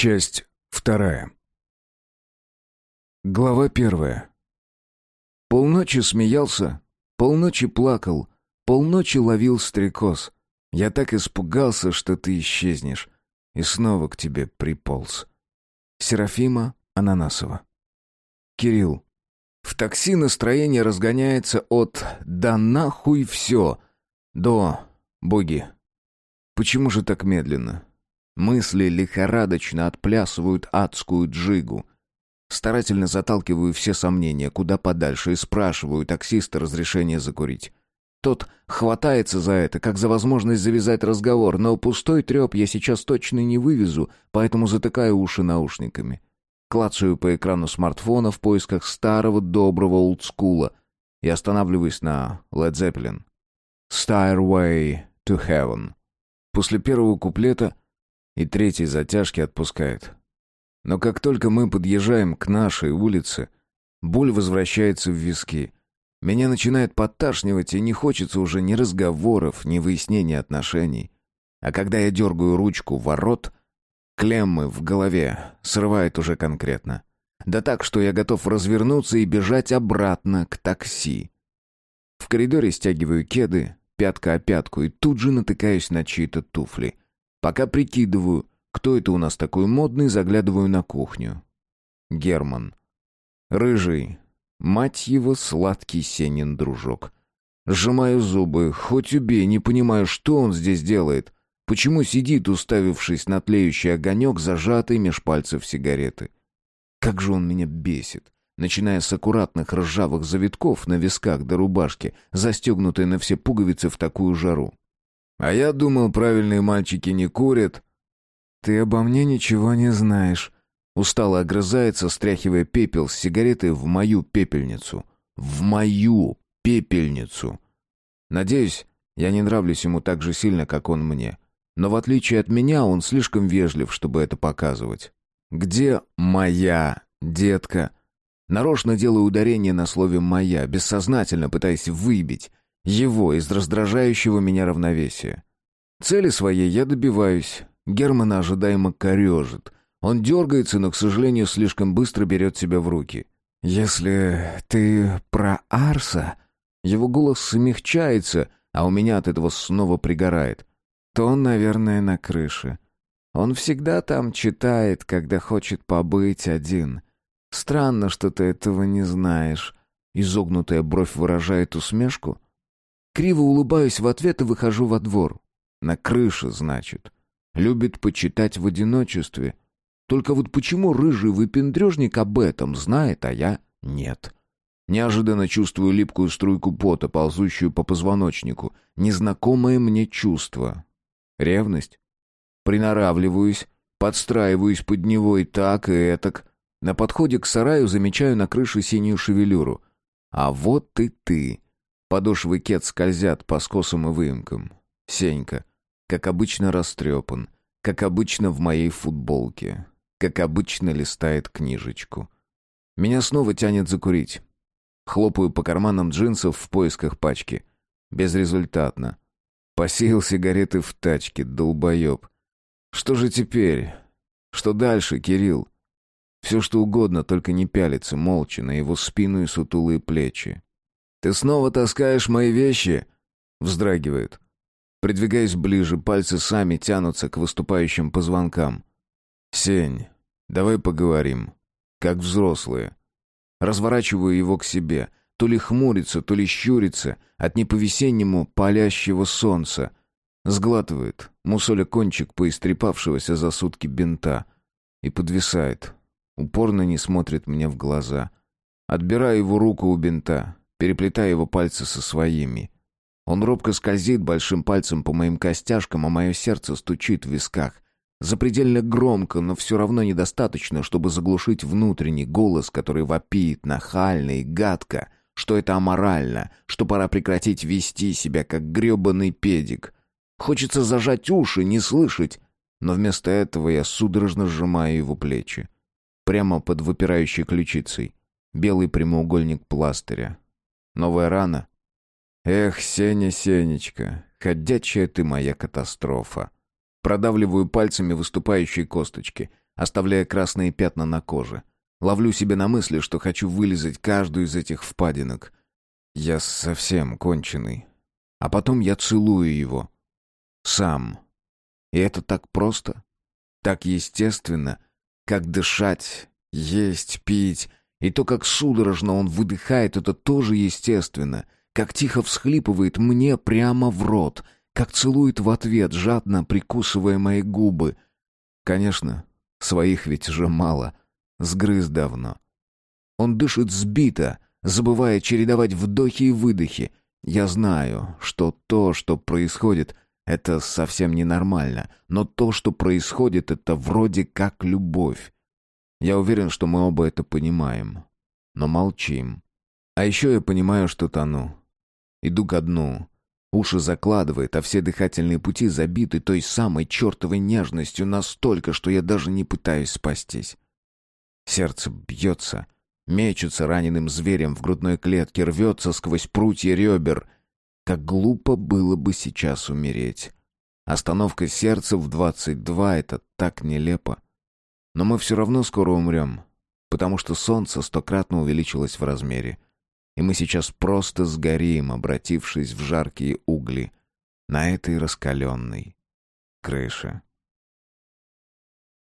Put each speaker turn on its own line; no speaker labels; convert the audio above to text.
Часть вторая. Глава первая. Полночи смеялся, полночи плакал, полночи ловил стрекоз. Я так испугался, что ты исчезнешь, и снова к тебе приполз. Серафима Ананасова. Кирилл. В такси настроение разгоняется от «да нахуй все» до «боги». Почему же так медленно? Мысли лихорадочно отплясывают адскую джигу. Старательно заталкиваю все сомнения куда подальше и спрашиваю таксиста разрешения закурить. Тот хватается за это, как за возможность завязать разговор, но пустой треп я сейчас точно не вывезу, поэтому затыкаю уши наушниками. Клацаю по экрану смартфона в поисках старого доброго олдскула и останавливаюсь на Led Zeppelin. «Stairway to Heaven». После первого куплета и третий затяжки отпускает. Но как только мы подъезжаем к нашей улице, боль возвращается в виски. Меня начинает подташнивать, и не хочется уже ни разговоров, ни выяснения отношений. А когда я дергаю ручку ворот, клеммы в голове срывает уже конкретно. Да так, что я готов развернуться и бежать обратно к такси. В коридоре стягиваю кеды, пятка о пятку, и тут же натыкаюсь на чьи-то туфли — Пока прикидываю, кто это у нас такой модный, заглядываю на кухню. Герман. Рыжий. Мать его, сладкий Сенин дружок. Сжимаю зубы, хоть убей, не понимаю, что он здесь делает. Почему сидит, уставившись на тлеющий огонек, зажатый меж пальцев сигареты? Как же он меня бесит начиная с аккуратных ржавых завитков на висках до рубашки, застегнутой на все пуговицы в такую жару. А я думал, правильные мальчики не курят. Ты обо мне ничего не знаешь. Устало огрызается, стряхивая пепел с сигареты в мою пепельницу. В мою пепельницу. Надеюсь, я не нравлюсь ему так же сильно, как он мне. Но в отличие от меня, он слишком вежлив, чтобы это показывать. Где моя детка? Нарочно делаю ударение на слове «моя», бессознательно пытаясь выбить, его из раздражающего меня равновесия. Цели своей я добиваюсь. Германа ожидаемо корежит. Он дергается, но, к сожалению, слишком быстро берет себя в руки. «Если ты про Арса...» Его голос смягчается, а у меня от этого снова пригорает. То он, наверное, на крыше. Он всегда там читает, когда хочет побыть один. Странно, что ты этого не знаешь. Изогнутая бровь выражает усмешку. Криво улыбаюсь в ответ и выхожу во двор. На крыше, значит. Любит почитать в одиночестве. Только вот почему рыжий выпендрежник об этом знает, а я нет. Неожиданно чувствую липкую струйку пота, ползущую по позвоночнику. Незнакомое мне чувство. Ревность. Приноравливаюсь, подстраиваюсь под него и так, и этак. На подходе к сараю замечаю на крыше синюю шевелюру. А вот и ты. Подошвы кет скользят по скосам и выемкам. Сенька, как обычно, растрепан. Как обычно, в моей футболке. Как обычно, листает книжечку. Меня снова тянет закурить. Хлопаю по карманам джинсов в поисках пачки. Безрезультатно. Посеял сигареты в тачке, долбоеб. Что же теперь? Что дальше, Кирилл? Все что угодно, только не пялиться молча на его спину и сутулые плечи. «Ты снова таскаешь мои вещи?» Вздрагивает. Придвигаясь ближе, пальцы сами тянутся к выступающим позвонкам. «Сень, давай поговорим. Как взрослые». Разворачиваю его к себе. То ли хмурится, то ли щурится от неповесеннему палящего солнца. Сглатывает, мусоля кончик поистрепавшегося за сутки бинта. И подвисает. Упорно не смотрит мне в глаза. Отбираю его руку у бинта переплетая его пальцы со своими. Он робко скользит большим пальцем по моим костяшкам, а мое сердце стучит в висках. Запредельно громко, но все равно недостаточно, чтобы заглушить внутренний голос, который вопит нахально и гадко, что это аморально, что пора прекратить вести себя как гребаный педик. Хочется зажать уши, не слышать, но вместо этого я судорожно сжимаю его плечи. Прямо под выпирающей ключицей. Белый прямоугольник пластыря. Новая рана? Эх, Сеня, Сенечка, ходячая ты моя катастрофа. Продавливаю пальцами выступающие косточки. оставляя красные пятна на коже. Ловлю себя на мысли, что хочу вылезать каждую из этих впадинок. Я совсем конченый. А потом я целую его. Сам. И это так просто, так естественно, как дышать, есть, пить. И то, как судорожно он выдыхает, это тоже естественно. Как тихо всхлипывает мне прямо в рот. Как целует в ответ, жадно прикусывая мои губы. Конечно, своих ведь же мало. Сгрыз давно. Он дышит сбито, забывая чередовать вдохи и выдохи. Я знаю, что то, что происходит, это совсем ненормально, но то, что происходит, это вроде как любовь. Я уверен, что мы оба это понимаем, но молчим. А еще я понимаю, что тону. Иду ко дну. Уши закладывает, а все дыхательные пути забиты той самой чертовой нежностью настолько, что я даже не пытаюсь спастись. Сердце бьется, мечется раненым зверем в грудной клетке, рвется сквозь прутья ребер. Как глупо было бы сейчас умереть. Остановка сердца в двадцать два — это так нелепо. Но мы все равно скоро умрем, потому что солнце стократно увеличилось в размере. И мы сейчас просто сгорим, обратившись в жаркие угли на этой раскаленной крыше.